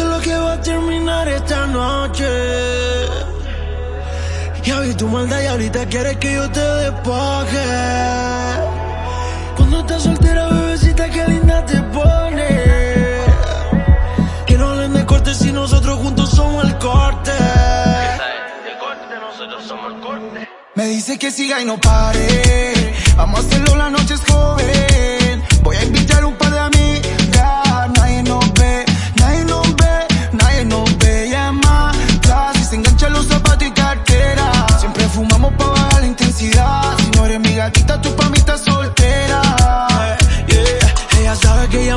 sé lo que va a terminar esta noche. Ya vi tu maldad y ahorita quieres que yo te despoje. Cuando estás soltera, bebecita, qué linda te pone. Que no hablen de corte si nosotros juntos somos el corte. De corte, nosotros somos el corte. Me dice que siga y no pare. Vamos a hacerlo, la noche es joven.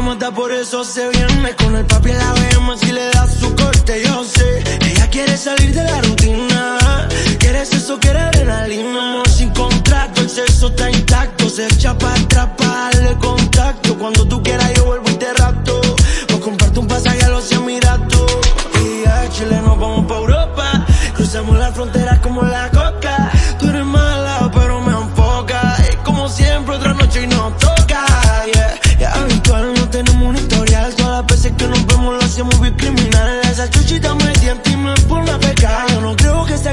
Mata, por eso se viene. Con el papi en la vemos si le da su corte, yo sé. Ella quiere salir de la rutina. Quiere sexo, quiere adrenalina. Amor sin contrato, el sexo está intacto. Se echa para atrás para darle contacto. Cuando tú quieras, yo vuelvo y te rapto. O comprarte un pasaje a los Emiratos. Y a Chile nos vamos pa' Europa. Cruzamos la frontera como la coca. Tú eres mala, pero me enfoca. Es como siempre, otra noche y nos toca.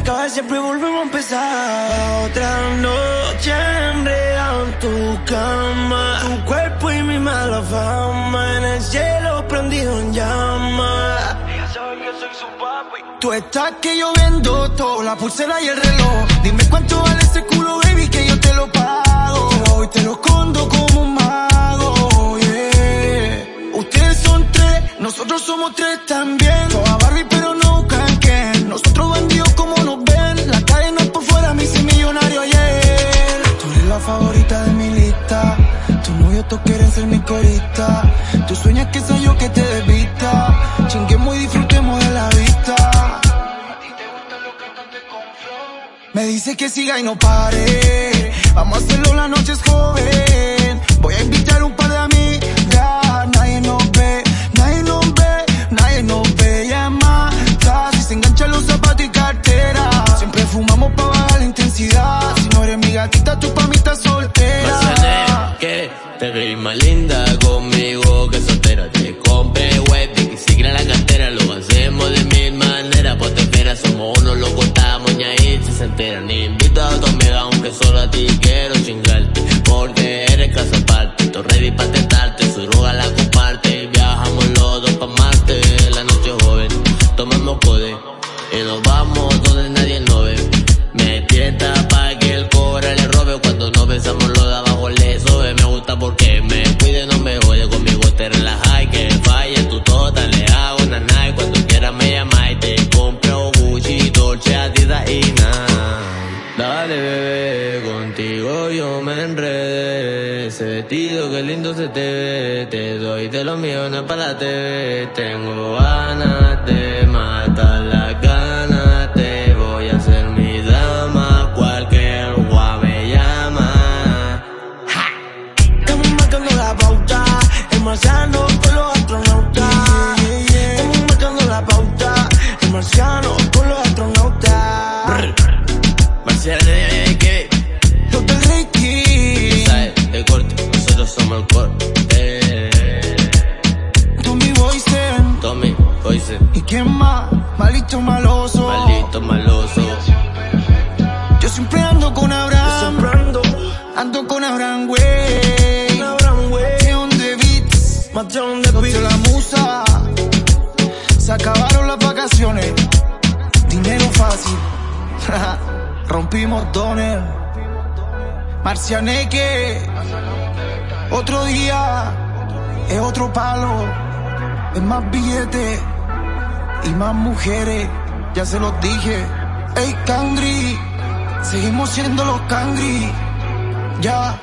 Acabe, siempre volvemos a empezar. Otra noche enredado en tu cama. Tu cuerpo y mi mala fama. En el cielo prendido en llama. Ella sabe que soy su papi. Tú estás que yo vendo todo, la pulsera y el reloj. Dime cuánto vale ese culo, baby, que yo te lo pago. Te lo te lo escondo como un mago, yeah. Ustedes son tres, nosotros somos tres también. Toda Barbie, pero no. Nosotros bandidos como nos ven. La cadena por fuera me hice millonario ayer. Tú eres la favorita de mi lista. Tus novios todos quieren ser mi corista. Tú sueñas que soy yo que te desvista. Chinguemos y disfrutemos de la vista. Me dice que siga y no pare. Vamos a hacerlo, la noche es joven. Conmigo que soltera. Te compré web y sigue en la cartera. Lo hacemos de mil maneras. Pues te esperas, somos unos locos, estamos y ahí se enteran. Invito a tu amiga, aunque solo a ti quiero chingarte. Porque eres casa aparte. Estoy ready vestido que lindo se te ve. Te doy de los millones para la TV. Tengo ganas de matar las ganas. Malito maloso. maldito maloso. Yo siempre ando con Abraham. Ando, con Abraham, güey. Mateo de beats. Matón de Los beat. de la musa. Se acabaron las vacaciones. Dinero fácil. Rompimos dones. Marcianeque. Otro día. Es otro palo. Es más billete. Y más mujeres. Ya se los dije. Ey, Cangri. Seguimos siendo los Cangri. Ya.